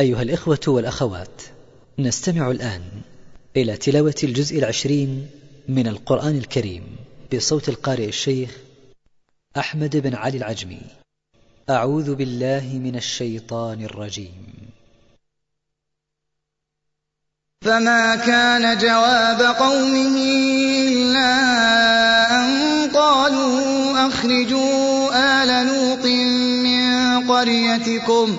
أيها الإخوة والأخوات نستمع الآن إلى تلاوة الجزء العشرين من القرآن الكريم بصوت القارئ الشيخ أحمد بن علي العجمي. أعوذ بالله من الشيطان الرجيم. فما كان جواب قومه إلا أن قالوا أخرجوا آل لوط من قريتكم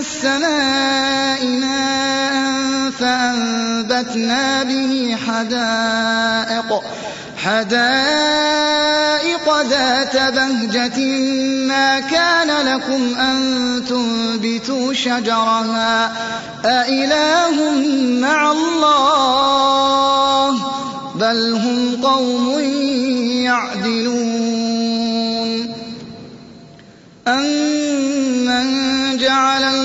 السماء ماء فأنبتنا به حدائق. حدائق ذات بهجة ما كان لكم أن تنبتوا شجرها. أإله مع الله؟ بل هم قوم يعدلون. جعل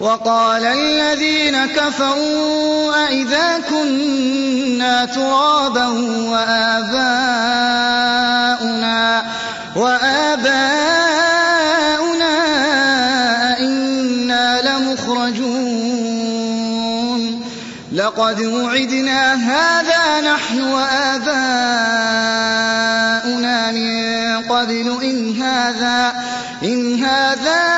وقال الذين كفروا أئذا كنا ترابا وآباؤنا وآباؤنا إنا لمخرجون. لقد وعدنا هذا نحن وآباؤنا من قبل إن هذا إن هذا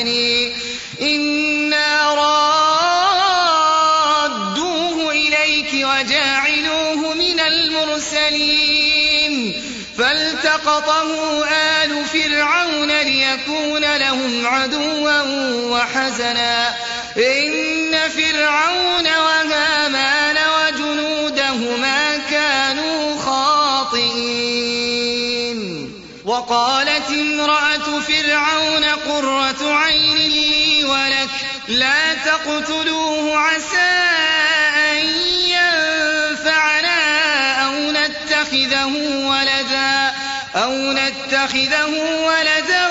تحزني إنا رادوه إليك وجاعلوه من المرسلين. فالتقطه آل فرعون ليكون لهم عدوا وحزنا. إن فرعون وهامان وجنودهما كانوا خاطئين. وقالت امرأة فرعون قرة عين لي ولك لا تقتلوه عسى أن ينفعنا أو نتخذه ولدا أو نتخذه ولدا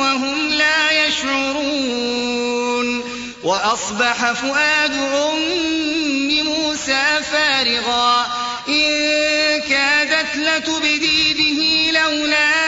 وهم لا يشعرون وأصبح فؤاد أم موسى فارغا إن كادت لتبدي به لولا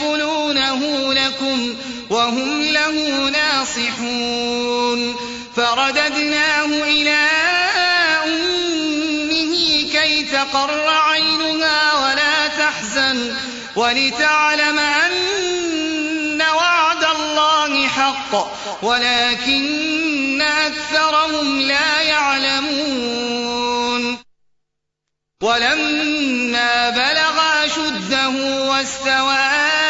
يكفلونه لكم وهم له ناصحون فرددناه إلى أمه كي تقر عينها ولا تحزن ولتعلم أن وعد الله حق ولكن أكثرهم لا يعلمون ولما بلغ أشده واستوى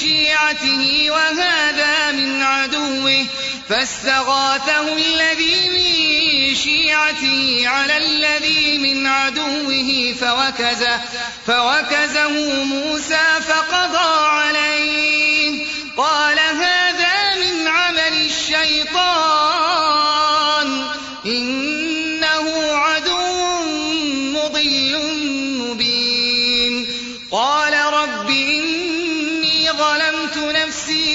شيعته وهذا من عدوه فاستغاثه الذي من شيعته على الذي من عدوه فوكزه فوكزه موسى فقضى عليه. قال هذا من عمل الشيطان.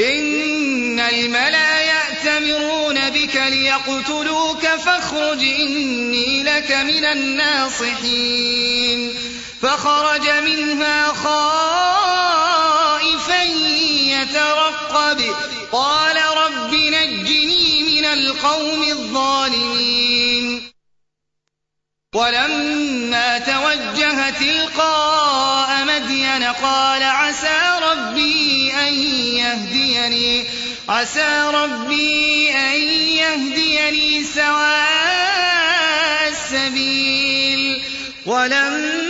إن الملأ يأتمرون بك ليقتلوك فاخرج إني لك من الناصحين. فخرج منها خائفا يترقب. قال رب نجني من القوم الظالمين. ولما توجه تلقاء مدين قال عسى ربي أن يهديني عسى ربي أن يهديني سواء السبيل. ولما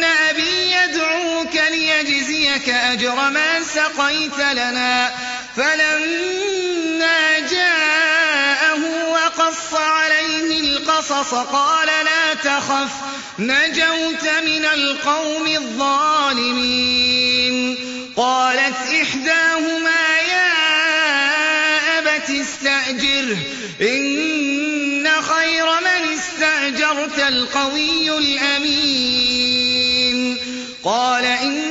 أبي يدعوك ليجزيك أجر ما سقيت لنا. فلما جاءه وقص عليه القصص قال لا تخف نجوت من القوم الظالمين. قالت إحداهما يا أبت استأجره إن خير من استأجرت القوي الأمين. قال أريد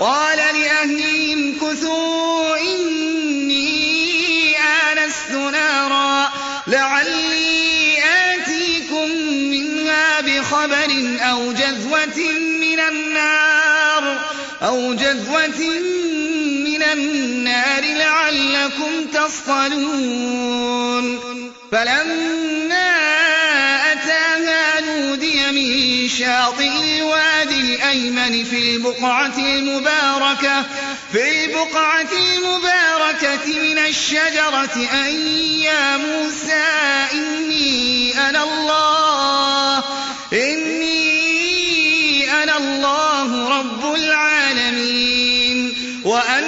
قال لأهلهم كثوا إني آنست نارا لعلي آتيكم منها بخبر أو جذوة من النار أو جذوة من النار لعلكم تصطلون. فلما من شاطئ الوادي الأيمن في البقعة المباركة في البقعة المباركة من الشجرة أن يا موسى إني أنا الله إني أنا الله رب العالمين وأن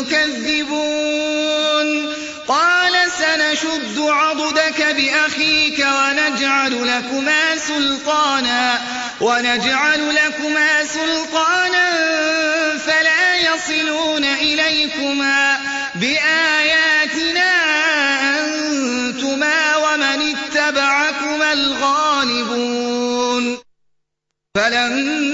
يكذبون. قال سنشد عضدك بأخيك ونجعل لكما سلطانا ونجعل لكما سلطانا فلا يصلون إليكما. بآياتنا أنتما ومن اتبعكما الغالبون. فلما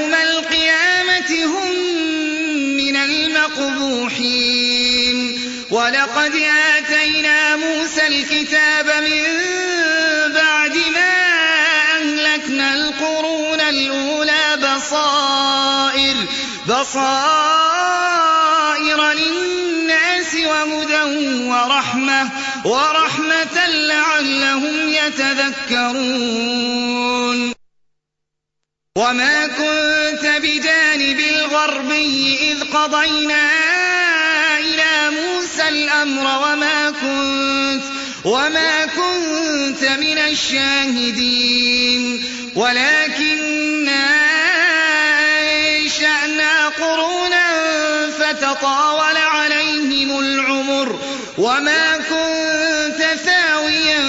ولقد آتينا موسى الكتاب من بعد ما أهلكنا القرون الأولى بصائر بصائر للناس وهدى ورحمة ورحمة لعلهم يتذكرون. وما كنت بجانب الغربي إذ قضينا الأمر وما كنت وما كنت من الشاهدين. ولكننا أنشأنا قرونا فتطاول عليهم العمر. وما كنت ثاويا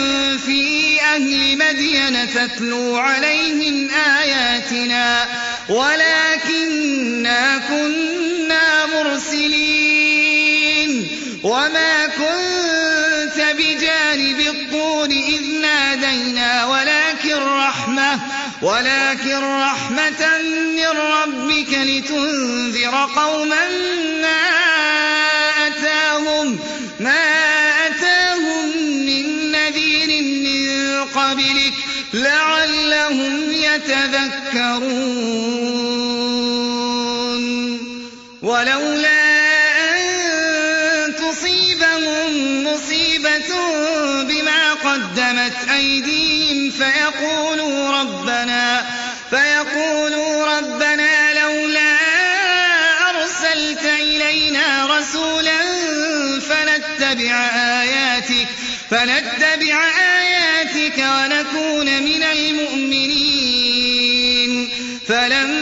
في أهل مدين تتلو عليهم آياتنا. ولكنا كنا ولكن رحمة من ربك لتنذر قوما ما أتاهم ما أتاهم من نذير من قبلك لعلهم يتذكرون. ولولا أن تصيبهم مصيبة بما قدمت أيديهم فيقولوا رسولا فنتبع آياتك فنتبع آياتك ونكون من المؤمنين. فلما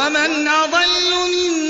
ومن أضل ممن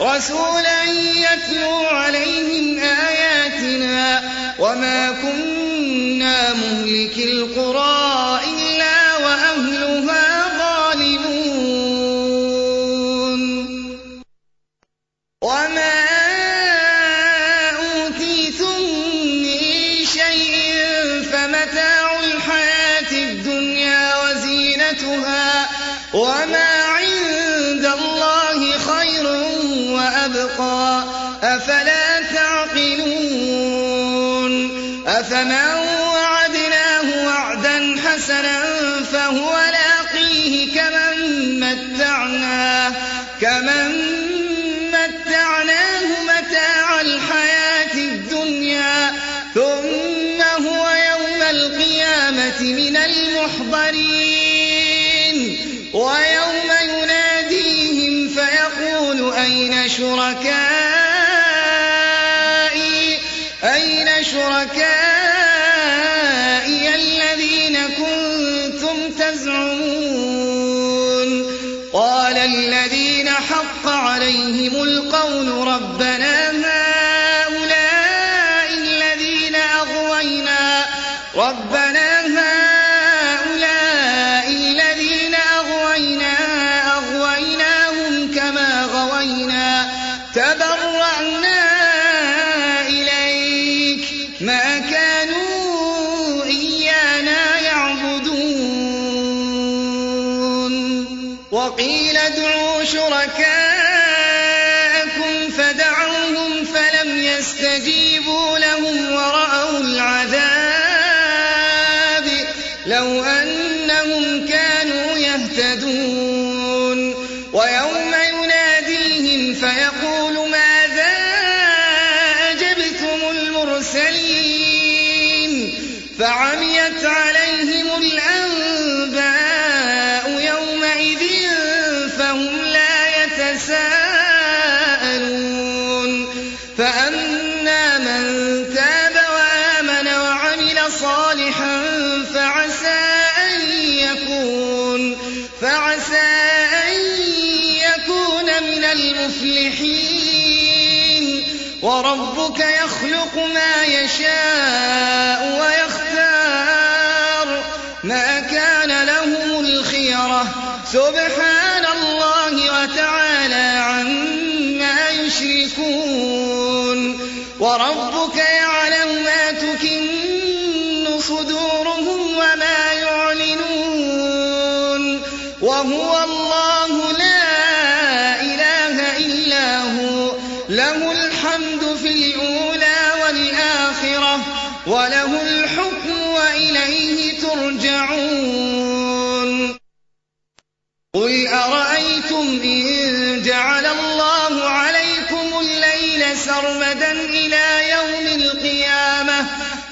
رسولا يتلو عليهم آياتنا وما كنا مهلك القرى فعميت عليهم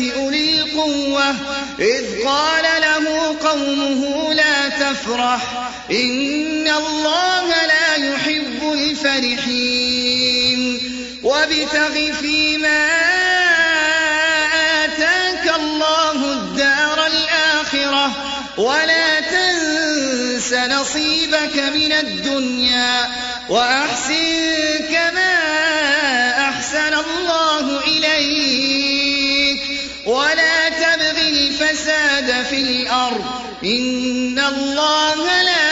أولي القوة. إذ قال له قومه لا تفرح إن الله لا يحب الفرحين. وابتغ فيما آتاك الله الدار الآخرة ولا تنس نصيبك من الدنيا. وأحسن كما أحسن الله إليك. في الأرض إن الله لا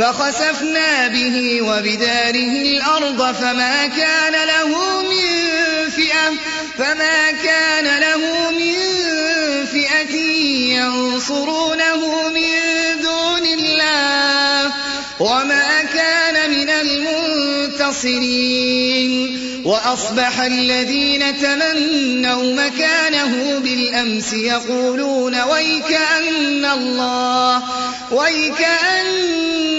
فخسفنا به وبداره الأرض فما كان له من فئة فما كان له من فئة ينصرونه من دون الله وما كان من المنتصرين. وأصبح الذين تمنوا مكانه بالأمس يقولون ويكأن الله ويكأن الله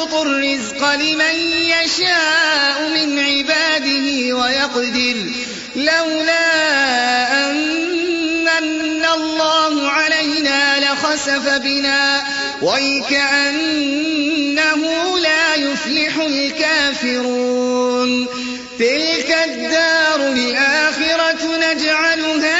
يبسط الرزق لمن يشاء من عباده ويقدر. لولا أن الله علينا لخسف بنا ويكأنه لا يفلح الكافرون. تلك الدار الآخرة نجعلها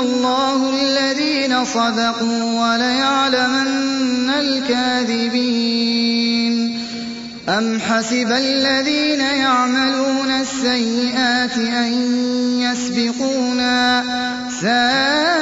الله الذين صدقوا وليعلمن الكاذبين أم حسب الذين يعملون السيئات أن يسبقونا ساء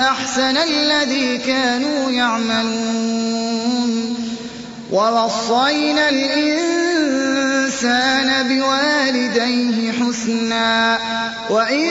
أحسن الذي كانوا يعملون. ووصينا الإنسان بوالديه حسنا وإن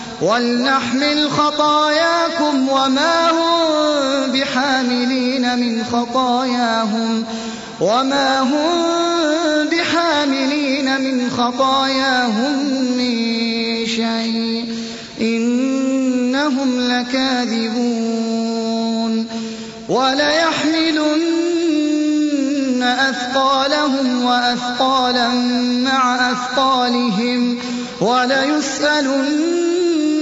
ولنحمل خطاياكم وما هم بحاملين من خطاياهم وما هم بحاملين من خطاياهم من شيء إنهم لكاذبون وليحملن أثقالهم وأثقالا مع أثقالهم وليسألن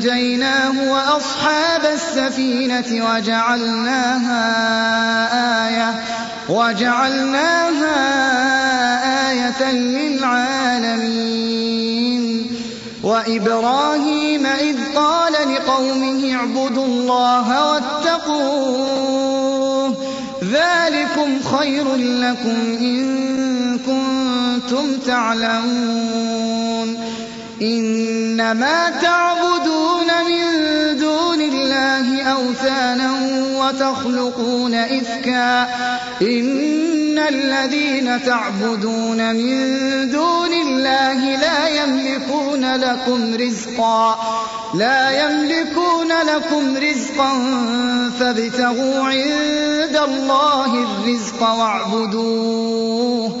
فأنجيناه وأصحاب السفينة وجعلناها آية وجعلناها آية للعالمين. وإبراهيم إذ قال لقومه اعبدوا الله واتقوه ذلكم خير لكم إن كنتم تعلمون. إنما تعبدون من دون الله أوثانا وتخلقون إفكا. إن الذين تعبدون من دون الله لا يملكون لكم رزقا. لا يملكون لكم رزقا فابتغوا عند الله الرزق واعبدوه.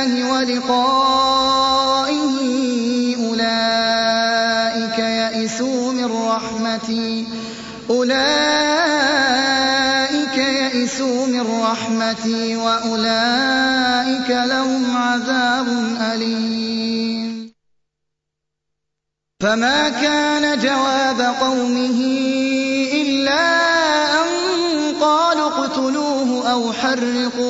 الله ولقائه أولئك يئسوا من رحمتي. أولئك يئسوا من رحمتي وأولئك لهم عذاب أليم. فما كان جواب قومه إلا أو حرقوه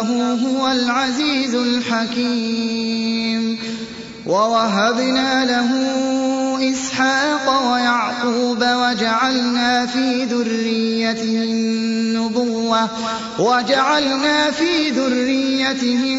إنه هو العزيز الحكيم. ووهبنا له إسحاق ويعقوب وجعلنا في ذريته النبوة وجعلنا في ذريته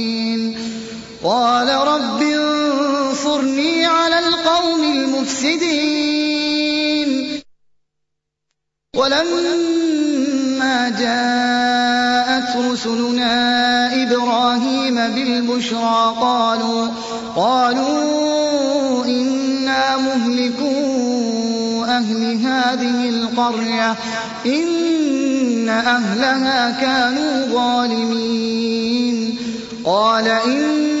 قال رب انصرني على القوم المفسدين. ولما جاءت رسلنا إبراهيم بالبشرى قالوا قالوا إنا مهلكو أهل هذه القرية إن أهلها كانوا ظالمين. قال إن